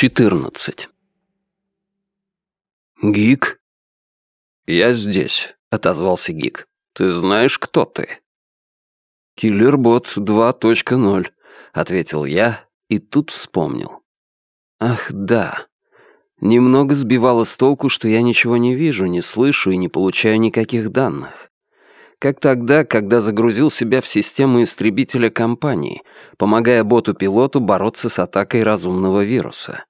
14. «Гик?» «Я здесь», — отозвался Гик. «Ты знаешь, кто ты?» «Киллербот 2.0», — ответил я и тут вспомнил. «Ах, да. Немного сбивало с толку, что я ничего не вижу, не слышу и не получаю никаких данных как тогда, когда загрузил себя в систему истребителя компании, помогая боту-пилоту бороться с атакой разумного вируса.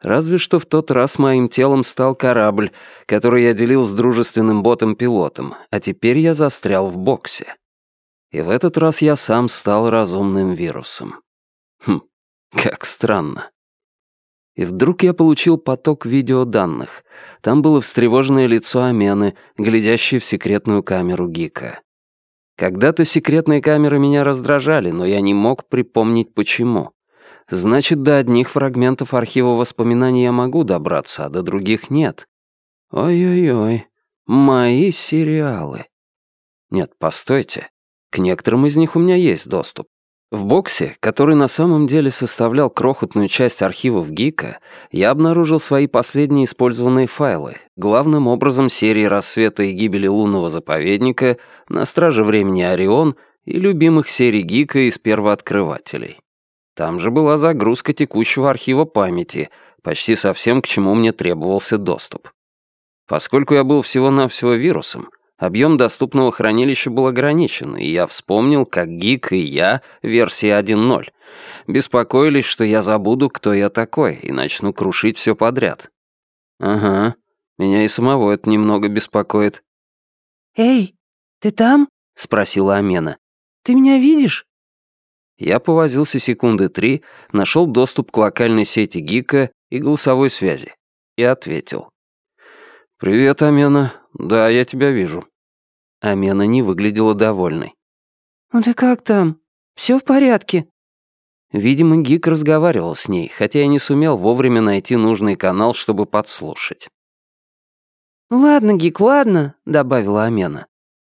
Разве что в тот раз моим телом стал корабль, который я делил с дружественным ботом-пилотом, а теперь я застрял в боксе. И в этот раз я сам стал разумным вирусом. Хм, как странно. И вдруг я получил поток видеоданных. Там было встревоженное лицо Амены, глядящее в секретную камеру Гика. Когда-то секретные камеры меня раздражали, но я не мог припомнить, почему. Значит, до одних фрагментов архива воспоминаний я могу добраться, а до других нет. Ой-ой-ой, мои сериалы. Нет, постойте. К некоторым из них у меня есть доступ. В боксе, который на самом деле составлял крохотную часть архивов ГИКа, я обнаружил свои последние использованные файлы, главным образом серии «Рассвета и гибели лунного заповедника», «На страже времени Орион» и любимых серий ГИКа из первооткрывателей. Там же была загрузка текущего архива памяти, почти совсем к чему мне требовался доступ. Поскольку я был всего-навсего вирусом, Объем доступного хранилища был ограничен, и я вспомнил, как Гик и я, версия 1.0, беспокоились, что я забуду, кто я такой, и начну крушить все подряд. Ага, меня и самого это немного беспокоит. «Эй, ты там?» — спросила Амена. «Ты меня видишь?» Я повозился секунды три, нашел доступ к локальной сети Гика и голосовой связи и ответил. «Привет, Амена. Да, я тебя вижу». Амена не выглядела довольной. «Ну ты как там? Все в порядке?» Видимо, Гик разговаривал с ней, хотя я не сумел вовремя найти нужный канал, чтобы подслушать. «Ну ладно, Гик, ладно», — добавила Амена.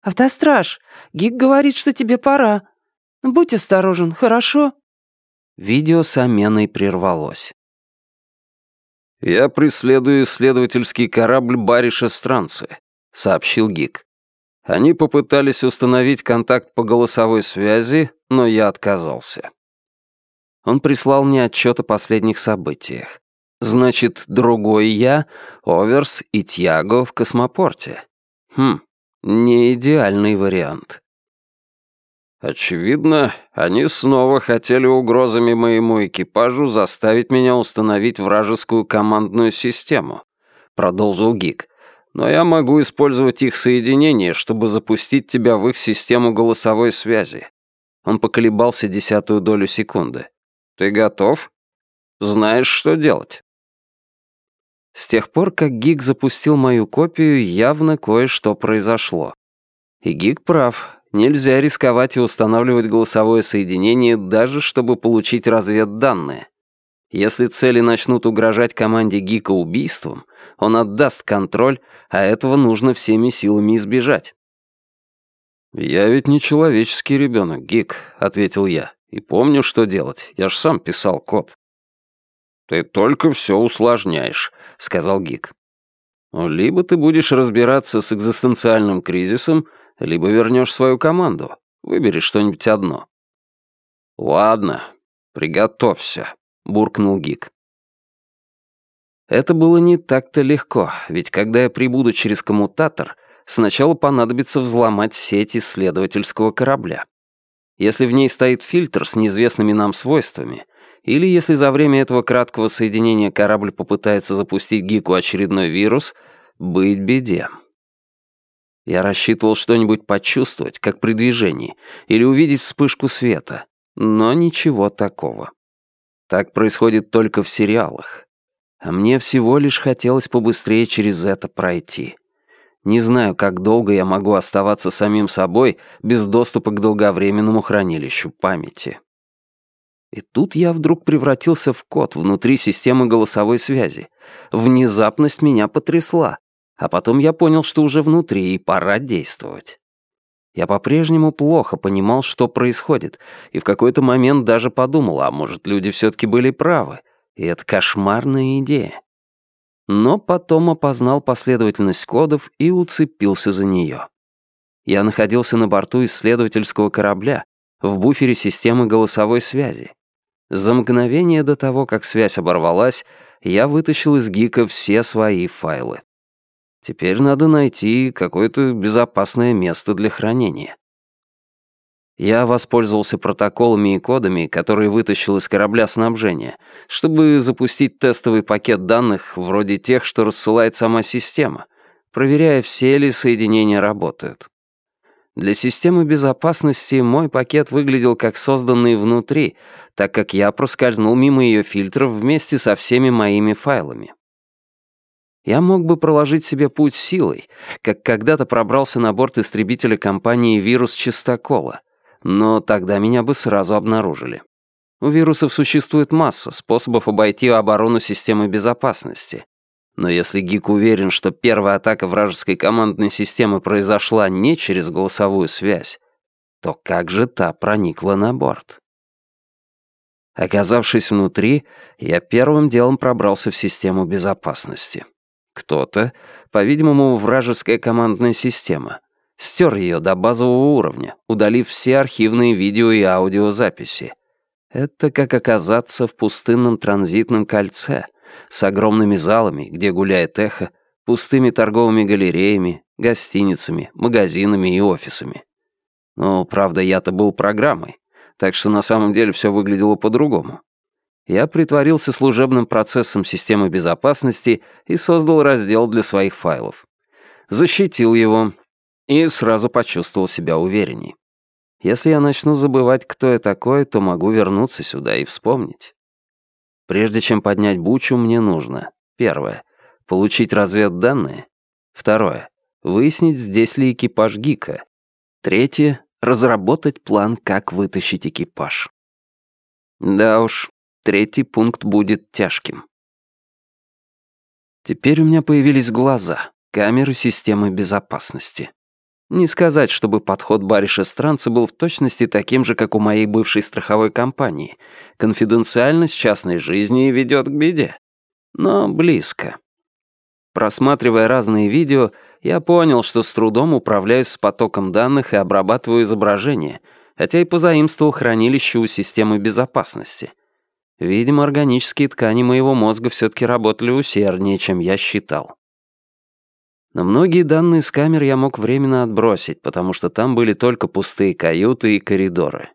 «Автостраж, Гик говорит, что тебе пора. Будь осторожен, хорошо?» Видео с Аменой прервалось. «Я преследую исследовательский корабль Бариша Странцы», — сообщил Гик. Они попытались установить контакт по голосовой связи, но я отказался. Он прислал мне отчет о последних событиях. Значит, другой я, Оверс и Тьяго в космопорте. Хм, не идеальный вариант. Очевидно, они снова хотели угрозами моему экипажу заставить меня установить вражескую командную систему, продолжил Гик. Но я могу использовать их соединение, чтобы запустить тебя в их систему голосовой связи. Он поколебался десятую долю секунды. Ты готов? Знаешь, что делать? С тех пор, как Гик запустил мою копию, явно кое-что произошло. И Гик прав, Нельзя рисковать и устанавливать голосовое соединение, даже чтобы получить разведданные. Если цели начнут угрожать команде Гика убийством, он отдаст контроль, а этого нужно всеми силами избежать. «Я ведь не человеческий ребенок, Гик», — ответил я. «И помню, что делать. Я ж сам писал код». «Ты только все усложняешь», — сказал Гик. «Либо ты будешь разбираться с экзистенциальным кризисом, либо вернешь свою команду. Выбери что-нибудь одно». «Ладно, приготовься», — буркнул Гик. Это было не так-то легко, ведь когда я прибуду через коммутатор, сначала понадобится взломать сеть исследовательского корабля. Если в ней стоит фильтр с неизвестными нам свойствами, или если за время этого краткого соединения корабль попытается запустить Гику очередной вирус, быть беде. Я рассчитывал что-нибудь почувствовать, как при движении, или увидеть вспышку света, но ничего такого. Так происходит только в сериалах. А мне всего лишь хотелось побыстрее через это пройти. Не знаю, как долго я могу оставаться самим собой без доступа к долговременному хранилищу памяти. И тут я вдруг превратился в код внутри системы голосовой связи. Внезапность меня потрясла. А потом я понял, что уже внутри, и пора действовать. Я по-прежнему плохо понимал, что происходит, и в какой-то момент даже подумал, а может, люди все-таки были правы, И это кошмарная идея. Но потом опознал последовательность кодов и уцепился за нее. Я находился на борту исследовательского корабля, в буфере системы голосовой связи. За мгновение до того, как связь оборвалась, я вытащил из гика все свои файлы. Теперь надо найти какое-то безопасное место для хранения. Я воспользовался протоколами и кодами, которые вытащил из корабля снабжения, чтобы запустить тестовый пакет данных вроде тех, что рассылает сама система, проверяя, все ли соединения работают. Для системы безопасности мой пакет выглядел как созданный внутри, так как я проскользнул мимо ее фильтров вместе со всеми моими файлами. Я мог бы проложить себе путь силой, как когда-то пробрался на борт истребителя компании «Вирус Чистокола», но тогда меня бы сразу обнаружили. У вирусов существует масса способов обойти оборону системы безопасности. Но если Гик уверен, что первая атака вражеской командной системы произошла не через голосовую связь, то как же та проникла на борт? Оказавшись внутри, я первым делом пробрался в систему безопасности. Кто-то, по-видимому, вражеская командная система, стер ее до базового уровня, удалив все архивные видео и аудиозаписи. Это как оказаться в пустынном транзитном кольце с огромными залами, где гуляет эхо, пустыми торговыми галереями, гостиницами, магазинами и офисами. Но, правда, я-то был программой, так что на самом деле все выглядело по-другому. Я притворился служебным процессом системы безопасности и создал раздел для своих файлов. Защитил его, и сразу почувствовал себя уверенней. Если я начну забывать, кто я такой, то могу вернуться сюда и вспомнить. Прежде чем поднять бучу, мне нужно первое — получить разведданные, второе — выяснить, здесь ли экипаж Гика, третье — разработать план, как вытащить экипаж. Да уж, третий пункт будет тяжким. Теперь у меня появились глаза, камеры системы безопасности. Не сказать, чтобы подход бариша Странца был в точности таким же, как у моей бывшей страховой компании. Конфиденциальность частной жизни ведет к беде. Но близко. Просматривая разные видео, я понял, что с трудом управляюсь с потоком данных и обрабатываю изображения, хотя и позаимствовал хранилище у системы безопасности. Видимо, органические ткани моего мозга все-таки работали усерднее, чем я считал. Но многие данные с камер я мог временно отбросить, потому что там были только пустые каюты и коридоры.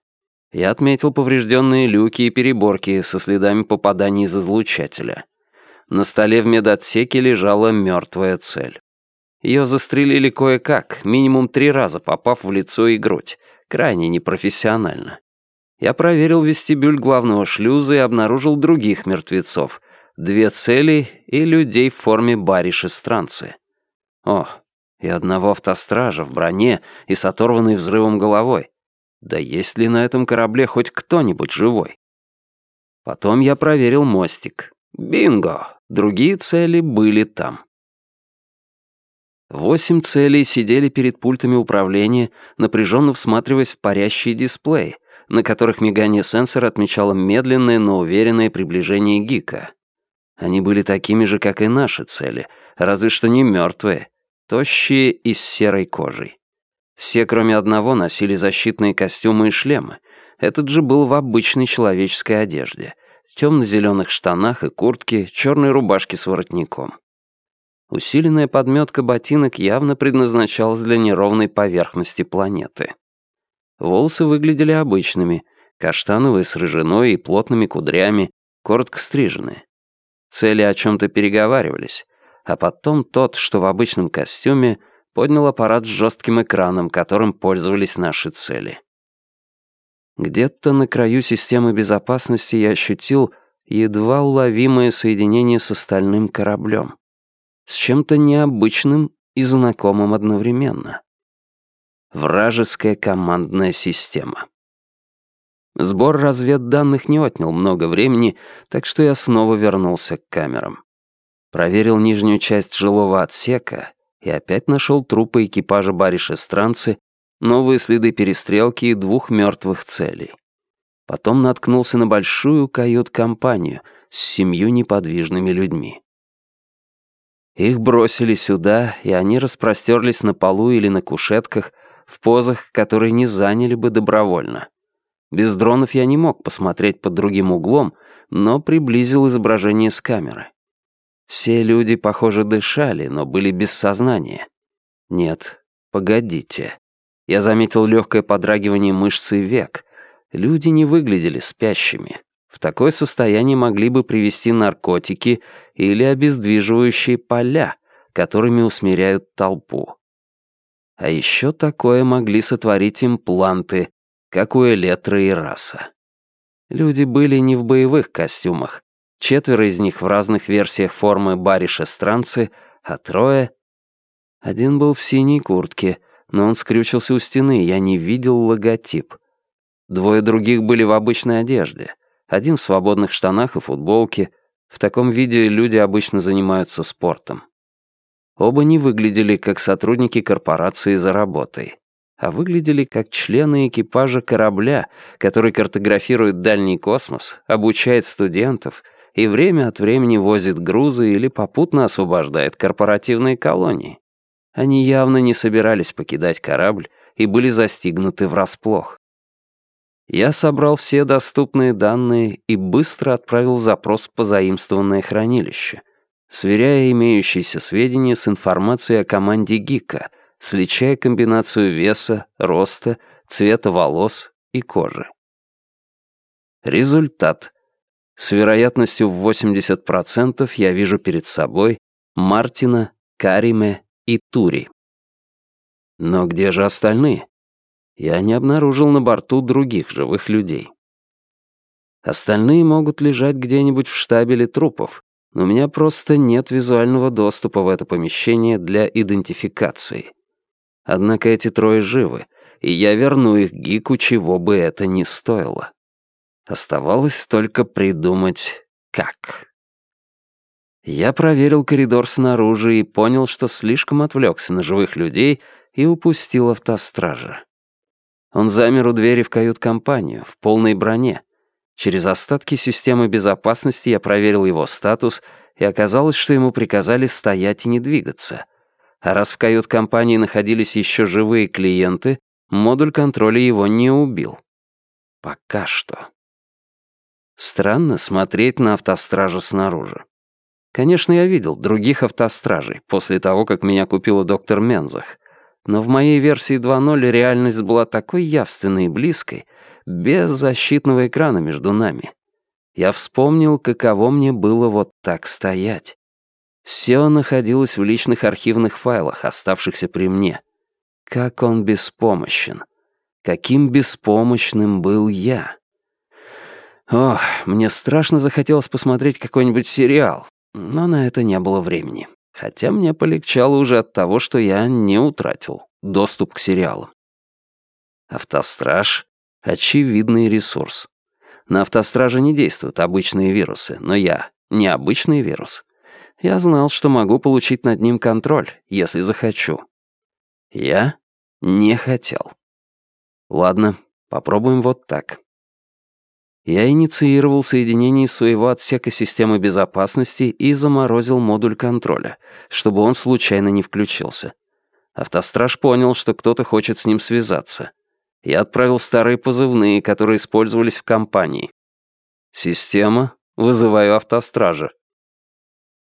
Я отметил поврежденные люки и переборки со следами попаданий из излучателя. На столе в медотсеке лежала мертвая цель. Ее застрелили кое-как, минимум три раза попав в лицо и грудь. Крайне непрофессионально. Я проверил вестибюль главного шлюза и обнаружил других мертвецов. Две цели и людей в форме бариши-странцы. О, и одного автостража в броне и с оторванной взрывом головой. Да есть ли на этом корабле хоть кто-нибудь живой? Потом я проверил мостик. Бинго! Другие цели были там. Восемь целей сидели перед пультами управления, напряженно всматриваясь в парящие дисплеи, на которых мигание сенсора отмечало медленное, но уверенное приближение Гика. Они были такими же, как и наши цели, разве что не мертвые, тощие и с серой кожей. Все, кроме одного, носили защитные костюмы и шлемы. Этот же был в обычной человеческой одежде, темно-зеленых штанах и куртке, черной рубашке с воротником. Усиленная подметка ботинок явно предназначалась для неровной поверхности планеты. Волосы выглядели обычными, каштановые с рыжиной и плотными кудрями, коротко стриженные. Цели о чем-то переговаривались, а потом тот, что в обычном костюме, поднял аппарат с жестким экраном, которым пользовались наши цели. Где-то на краю системы безопасности я ощутил едва уловимое соединение с остальным кораблем. С чем-то необычным и знакомым одновременно. Вражеская командная система. Сбор разведданных не отнял много времени, так что я снова вернулся к камерам. Проверил нижнюю часть жилого отсека и опять нашел трупы экипажа бариша Странцы, новые следы перестрелки и двух мертвых целей. Потом наткнулся на большую кают-компанию с семью неподвижными людьми. Их бросили сюда, и они распростерлись на полу или на кушетках в позах, которые не заняли бы добровольно. Без дронов я не мог посмотреть под другим углом, но приблизил изображение с камеры. Все люди, похоже, дышали, но были без сознания. Нет, погодите. Я заметил легкое подрагивание мышц и век. Люди не выглядели спящими. В такое состояние могли бы привести наркотики или обездвиживающие поля, которыми усмиряют толпу. А еще такое могли сотворить импланты, как у Электро и Раса. Люди были не в боевых костюмах. Четверо из них в разных версиях формы бариша-странцы, а трое... Один был в синей куртке, но он скрючился у стены, я не видел логотип. Двое других были в обычной одежде. Один в свободных штанах и футболке. В таком виде люди обычно занимаются спортом. Оба не выглядели как сотрудники корпорации за работой, а выглядели как члены экипажа корабля, который картографирует дальний космос, обучает студентов и время от времени возит грузы или попутно освобождает корпоративные колонии. Они явно не собирались покидать корабль и были застигнуты врасплох. Я собрал все доступные данные и быстро отправил запрос в позаимствованное хранилище, сверяя имеющиеся сведения с информацией о команде ГИКа, сличая комбинацию веса, роста, цвета волос и кожи. Результат. С вероятностью в 80% я вижу перед собой Мартина, Кариме и Тури. Но где же остальные? Я не обнаружил на борту других живых людей. Остальные могут лежать где-нибудь в штабеле трупов, у меня просто нет визуального доступа в это помещение для идентификации. Однако эти трое живы, и я верну их Гику, чего бы это ни стоило. Оставалось только придумать, как. Я проверил коридор снаружи и понял, что слишком отвлекся на живых людей и упустил автостража. Он замер у двери в кают-компанию, в полной броне. Через остатки системы безопасности я проверил его статус, и оказалось, что ему приказали стоять и не двигаться. А раз в кают-компании находились еще живые клиенты, модуль контроля его не убил. Пока что. Странно смотреть на автостража снаружи. Конечно, я видел других автостражей после того, как меня купила доктор Мензах. Но в моей версии 2.0 реальность была такой явственной и близкой, без защитного экрана между нами. Я вспомнил, каково мне было вот так стоять. Все находилось в личных архивных файлах, оставшихся при мне. Как он беспомощен. Каким беспомощным был я. Ох, мне страшно захотелось посмотреть какой-нибудь сериал, но на это не было времени. Хотя мне полегчало уже от того, что я не утратил доступ к сериалам. Автостраж — очевидный ресурс. На автостраже не действуют обычные вирусы, но я — необычный вирус. Я знал, что могу получить над ним контроль, если захочу. Я не хотел. Ладно, попробуем вот так. Я инициировал соединение своего отсека системы безопасности и заморозил модуль контроля, чтобы он случайно не включился. Автостраж понял, что кто-то хочет с ним связаться. Я отправил старые позывные, которые использовались в компании. Система, вызываю автостража.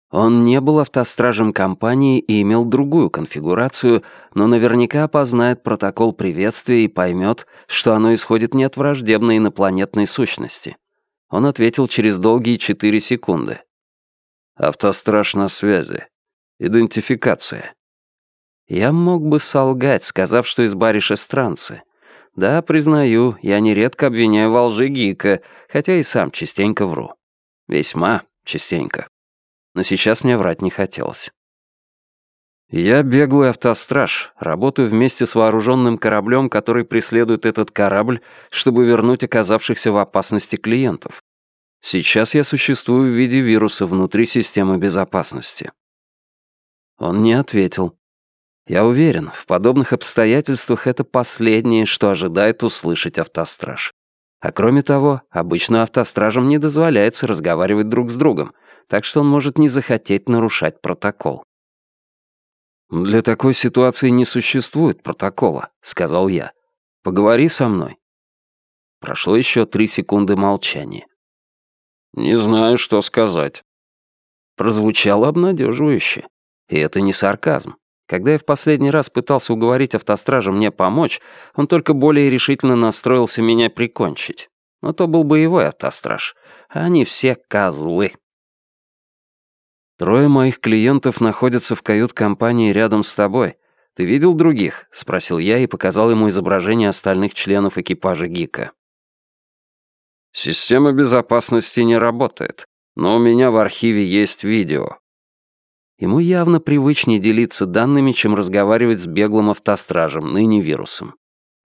Он не был автостражем компании и имел другую конфигурацию, но наверняка опознает протокол приветствия и поймет, что оно исходит не от враждебной инопланетной сущности. Он ответил через долгие четыре секунды. «Автостраж на связи. Идентификация». Я мог бы солгать, сказав, что из бариша странцы. Да, признаю, я нередко обвиняю во лжи Гика, хотя и сам частенько вру. Весьма частенько но сейчас мне врать не хотелось. Я беглый автостраж, работаю вместе с вооруженным кораблем, который преследует этот корабль, чтобы вернуть оказавшихся в опасности клиентов. Сейчас я существую в виде вируса внутри системы безопасности. Он не ответил. Я уверен, в подобных обстоятельствах это последнее, что ожидает услышать автостраж. А кроме того, обычно автостражам не дозволяется разговаривать друг с другом, так что он может не захотеть нарушать протокол. «Для такой ситуации не существует протокола», — сказал я. «Поговори со мной». Прошло еще три секунды молчания. «Не знаю, что сказать». Прозвучало обнадеживающе. И это не сарказм. Когда я в последний раз пытался уговорить автостража мне помочь, он только более решительно настроился меня прикончить. Но то был боевой автостраж. А они все козлы. «Трое моих клиентов находятся в кают-компании рядом с тобой. Ты видел других?» — спросил я и показал ему изображение остальных членов экипажа ГИКа. «Система безопасности не работает, но у меня в архиве есть видео. Ему явно привычнее делиться данными, чем разговаривать с беглым автостражем, ныне вирусом.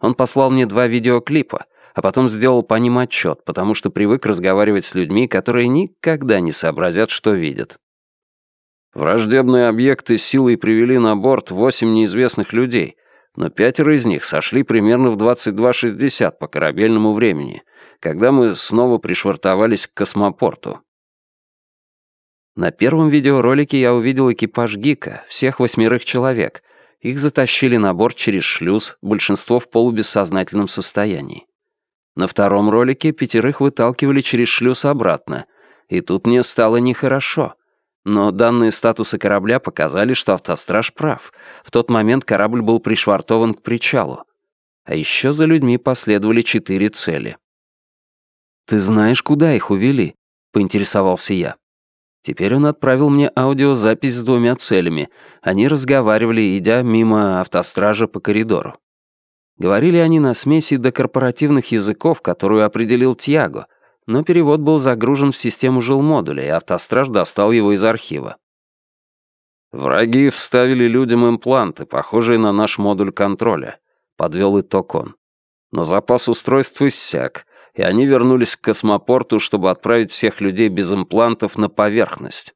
Он послал мне два видеоклипа, а потом сделал по ним отчет, потому что привык разговаривать с людьми, которые никогда не сообразят, что видят. Враждебные объекты силой привели на борт восемь неизвестных людей, но пятеро из них сошли примерно в 22.60 по корабельному времени, когда мы снова пришвартовались к космопорту. На первом видеоролике я увидел экипаж Гика, всех восьмерых человек. Их затащили на борт через шлюз, большинство в полубессознательном состоянии. На втором ролике пятерых выталкивали через шлюз обратно. И тут мне стало нехорошо. Но данные статуса корабля показали, что автостраж прав. В тот момент корабль был пришвартован к причалу. А еще за людьми последовали четыре цели. «Ты знаешь, куда их увели?» — поинтересовался я. Теперь он отправил мне аудиозапись с двумя целями. Они разговаривали, идя мимо автостража по коридору. Говорили они на смеси до корпоративных языков, которую определил Тьяго, но перевод был загружен в систему жилмодуля, и автостраж достал его из архива. «Враги вставили людям импланты, похожие на наш модуль контроля», — подвел итог он. «Но запас устройств иссяк, и они вернулись к космопорту, чтобы отправить всех людей без имплантов на поверхность.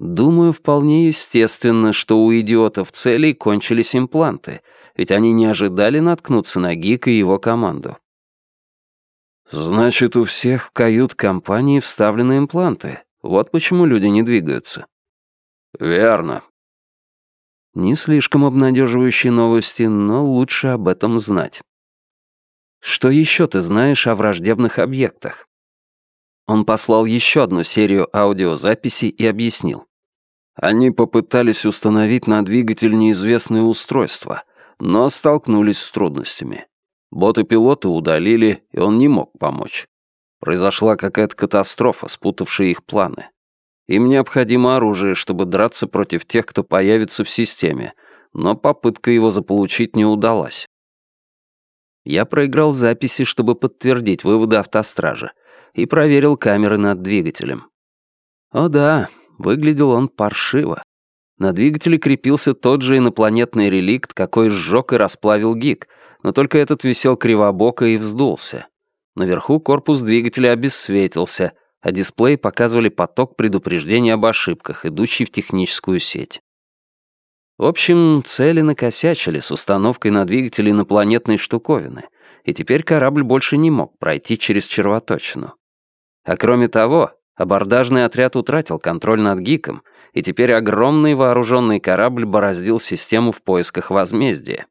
Думаю, вполне естественно, что у идиотов целей кончились импланты, ведь они не ожидали наткнуться на Гика и его команду. Значит, у всех в кают-компании вставлены импланты. Вот почему люди не двигаются. Верно. Не слишком обнадеживающие новости, но лучше об этом знать. Что еще ты знаешь о враждебных объектах?» Он послал еще одну серию аудиозаписей и объяснил. Они попытались установить на двигатель неизвестное устройство, но столкнулись с трудностями. Боты-пилоты удалили, и он не мог помочь. Произошла какая-то катастрофа, спутавшая их планы. Им необходимо оружие, чтобы драться против тех, кто появится в системе, но попытка его заполучить не удалась. Я проиграл записи, чтобы подтвердить выводы автостража, и проверил камеры над двигателем. О да, выглядел он паршиво. На двигателе крепился тот же инопланетный реликт, какой сжег и расплавил ГИК, но только этот висел кривобоко и вздулся. Наверху корпус двигателя обесцветился, а дисплей показывали поток предупреждения об ошибках, идущий в техническую сеть. В общем, цели накосячили с установкой на двигателе инопланетной штуковины, и теперь корабль больше не мог пройти через червоточину. А кроме того, абордажный отряд утратил контроль над Гиком, и теперь огромный вооруженный корабль бороздил систему в поисках возмездия.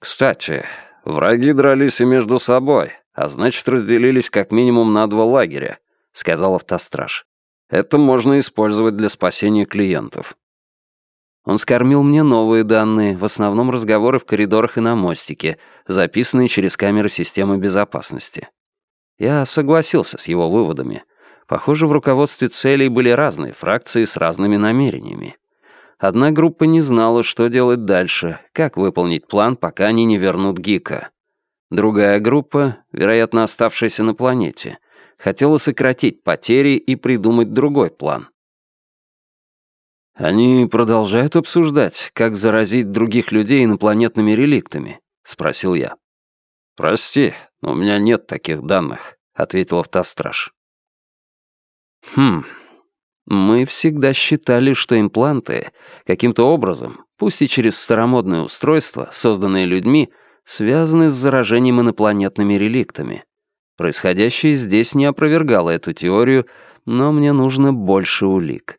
Кстати, враги дрались и между собой, а значит, разделились как минимум на два лагеря, сказал автостраж. Это можно использовать для спасения клиентов. Он скормил мне новые данные, в основном разговоры в коридорах и на мостике, записанные через камеры системы безопасности. Я согласился с его выводами. Похоже, в руководстве целей были разные фракции с разными намерениями. Одна группа не знала, что делать дальше, как выполнить план, пока они не вернут Гика. Другая группа, вероятно, оставшаяся на планете, хотела сократить потери и придумать другой план. «Они продолжают обсуждать, как заразить других людей инопланетными реликтами?» — спросил я. «Прости, но у меня нет таких данных», — ответил автостраж. «Хм, мы всегда считали, что импланты каким-то образом, пусть и через старомодное устройство, созданное людьми, связаны с заражением инопланетными реликтами. Происходящее здесь не опровергало эту теорию, но мне нужно больше улик.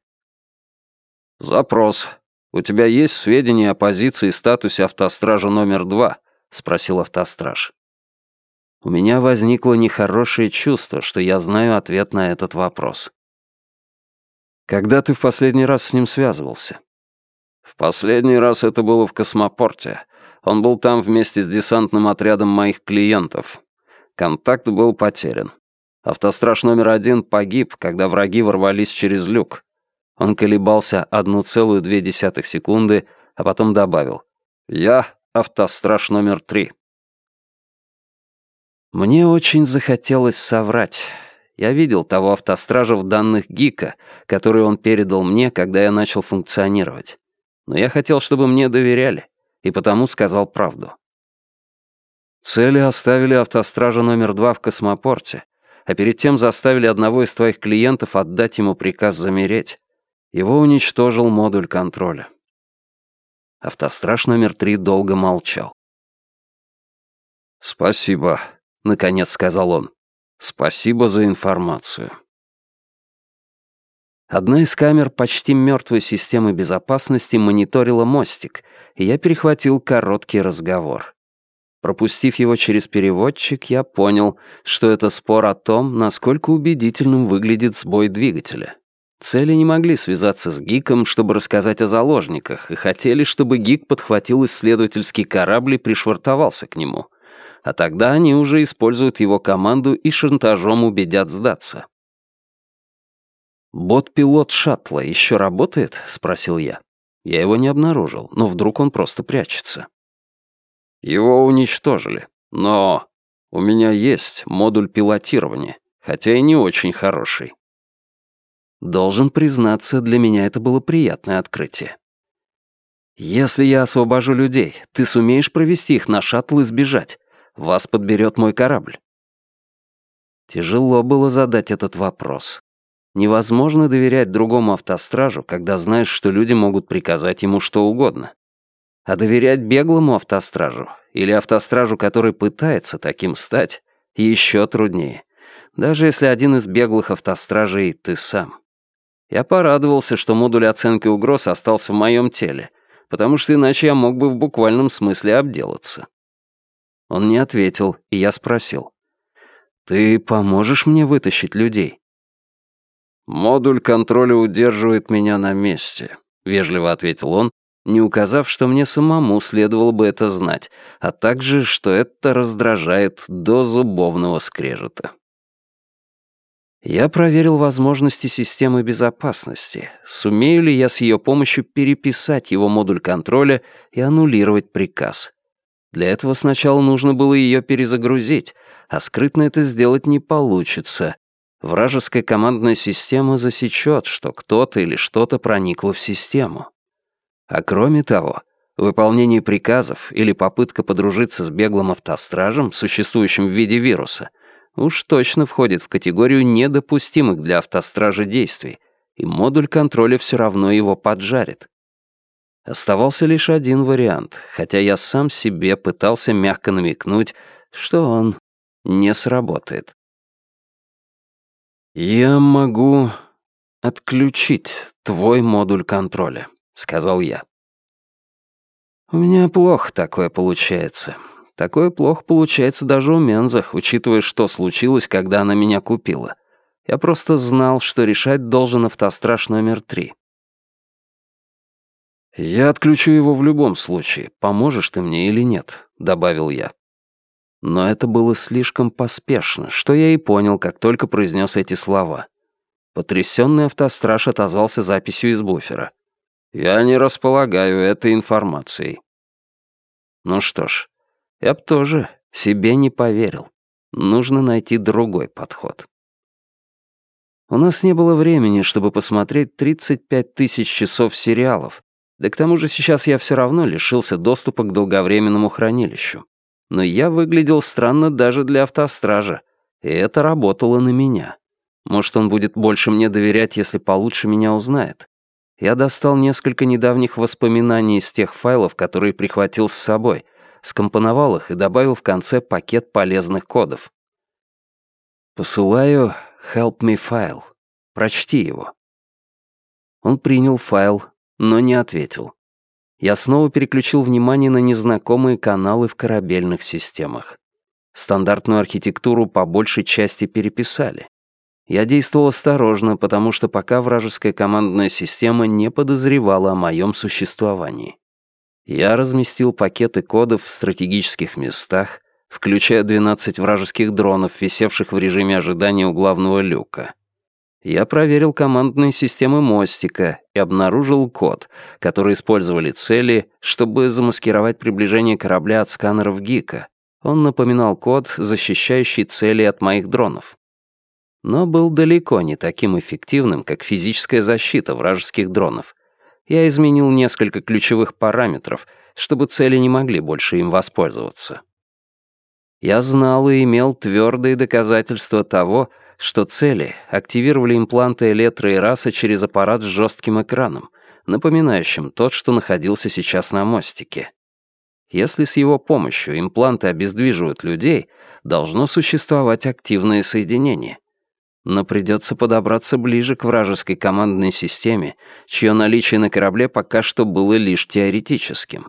«Запрос. У тебя есть сведения о позиции и статусе автостража номер два?» — спросил автостраж. У меня возникло нехорошее чувство, что я знаю ответ на этот вопрос. «Когда ты в последний раз с ним связывался?» «В последний раз это было в космопорте. Он был там вместе с десантным отрядом моих клиентов. Контакт был потерян. Автостраж номер один погиб, когда враги ворвались через люк. Он колебался 1,2 секунды, а потом добавил. «Я автостраж номер три». Мне очень захотелось соврать. Я видел того автостража в данных ГИКа, который он передал мне, когда я начал функционировать. Но я хотел, чтобы мне доверяли, и потому сказал правду. Цели оставили автостража номер два в космопорте, а перед тем заставили одного из твоих клиентов отдать ему приказ замереть. Его уничтожил модуль контроля. Автостраж номер три долго молчал. «Спасибо», — наконец сказал он. «Спасибо за информацию». Одна из камер почти мертвой системы безопасности мониторила мостик, и я перехватил короткий разговор. Пропустив его через переводчик, я понял, что это спор о том, насколько убедительным выглядит сбой двигателя. Цели не могли связаться с Гиком, чтобы рассказать о заложниках, и хотели, чтобы Гик подхватил исследовательский корабль и пришвартовался к нему. А тогда они уже используют его команду и шантажом убедят сдаться. «Бот-пилот шаттла еще работает?» — спросил я. Я его не обнаружил, но вдруг он просто прячется. Его уничтожили. Но у меня есть модуль пилотирования, хотя и не очень хороший. Должен признаться, для меня это было приятное открытие. Если я освобожу людей, ты сумеешь провести их на шаттл и сбежать. Вас подберет мой корабль. Тяжело было задать этот вопрос. Невозможно доверять другому автостражу, когда знаешь, что люди могут приказать ему что угодно. А доверять беглому автостражу или автостражу, который пытается таким стать, еще труднее. Даже если один из беглых автостражей ты сам. Я порадовался, что модуль оценки угроз остался в моем теле, потому что иначе я мог бы в буквальном смысле обделаться. Он не ответил, и я спросил. «Ты поможешь мне вытащить людей?» «Модуль контроля удерживает меня на месте», — вежливо ответил он, не указав, что мне самому следовало бы это знать, а также, что это раздражает до зубовного скрежета. Я проверил возможности системы безопасности. Сумею ли я с ее помощью переписать его модуль контроля и аннулировать приказ? Для этого сначала нужно было ее перезагрузить, а скрытно это сделать не получится. Вражеская командная система засечет, что кто-то или что-то проникло в систему. А кроме того, выполнение приказов или попытка подружиться с беглым автостражем, существующим в виде вируса, уж точно входит в категорию недопустимых для автостража действий, и модуль контроля все равно его поджарит. Оставался лишь один вариант, хотя я сам себе пытался мягко намекнуть, что он не сработает. «Я могу отключить твой модуль контроля», — сказал я. «У меня плохо такое получается. Такое плохо получается даже у Мензах, учитывая, что случилось, когда она меня купила. Я просто знал, что решать должен автостраж номер три». «Я отключу его в любом случае, поможешь ты мне или нет», — добавил я. Но это было слишком поспешно, что я и понял, как только произнес эти слова. Потрясенный автостраж отозвался записью из буфера. Я не располагаю этой информацией. Ну что ж, я б тоже себе не поверил. Нужно найти другой подход. У нас не было времени, чтобы посмотреть 35 тысяч часов сериалов, да к тому же сейчас я все равно лишился доступа к долговременному хранилищу. Но я выглядел странно даже для автостража, и это работало на меня. Может, он будет больше мне доверять, если получше меня узнает. Я достал несколько недавних воспоминаний из тех файлов, которые прихватил с собой, скомпоновал их и добавил в конце пакет полезных кодов. «Посылаю «Help me file». Прочти его». Он принял файл, но не ответил. Я снова переключил внимание на незнакомые каналы в корабельных системах. Стандартную архитектуру по большей части переписали. Я действовал осторожно, потому что пока вражеская командная система не подозревала о моем существовании. Я разместил пакеты кодов в стратегических местах, включая 12 вражеских дронов, висевших в режиме ожидания у главного люка. Я проверил командные системы мостика и обнаружил код, который использовали цели, чтобы замаскировать приближение корабля от сканеров ГИКа. Он напоминал код, защищающий цели от моих дронов но был далеко не таким эффективным, как физическая защита вражеских дронов. Я изменил несколько ключевых параметров, чтобы цели не могли больше им воспользоваться. Я знал и имел твердые доказательства того, что цели активировали импланты Электро и Раса через аппарат с жестким экраном, напоминающим тот, что находился сейчас на мостике. Если с его помощью импланты обездвиживают людей, должно существовать активное соединение. Но придется подобраться ближе к вражеской командной системе, чье наличие на корабле пока что было лишь теоретическим.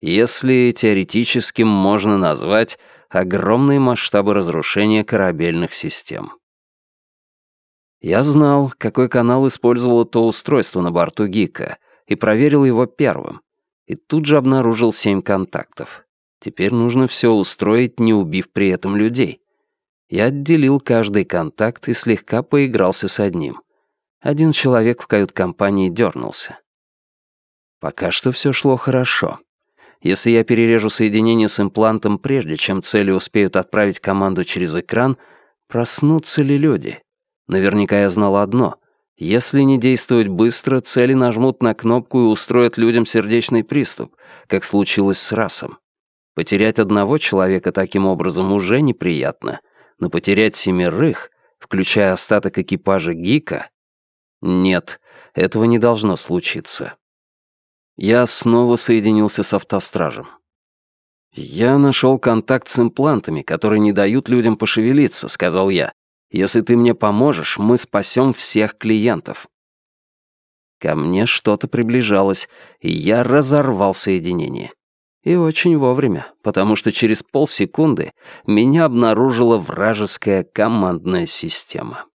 Если теоретическим можно назвать огромные масштабы разрушения корабельных систем. Я знал, какой канал использовало то устройство на борту Гика, и проверил его первым. И тут же обнаружил семь контактов. Теперь нужно все устроить, не убив при этом людей. Я отделил каждый контакт и слегка поигрался с одним. Один человек в кают-компании дернулся. Пока что все шло хорошо. Если я перережу соединение с имплантом прежде, чем цели успеют отправить команду через экран, проснутся ли люди? Наверняка я знал одно. Если не действовать быстро, цели нажмут на кнопку и устроят людям сердечный приступ, как случилось с Расом. Потерять одного человека таким образом уже неприятно — но потерять семерых, включая остаток экипажа Гика? Нет, этого не должно случиться. Я снова соединился с автостражем. «Я нашел контакт с имплантами, которые не дают людям пошевелиться», — сказал я. «Если ты мне поможешь, мы спасем всех клиентов». Ко мне что-то приближалось, и я разорвал соединение. И очень вовремя, потому что через полсекунды меня обнаружила вражеская командная система.